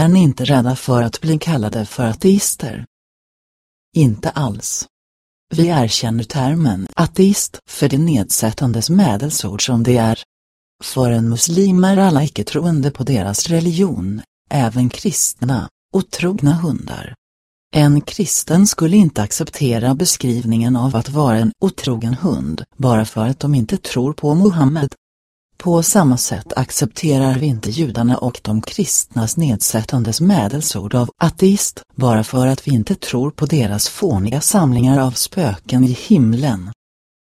Är ni inte rädda för att bli kallade för ateister? Inte alls. Vi erkänner termen ateist för det nedsättandes medelsord som det är. För en muslim är alla icke-troende på deras religion, även kristna, otrogna hundar. En kristen skulle inte acceptera beskrivningen av att vara en otrogen hund bara för att de inte tror på Muhammed. På samma sätt accepterar vi inte judarna och de kristnas nedsättandes medelsord av ateist bara för att vi inte tror på deras fåniga samlingar av spöken i himlen.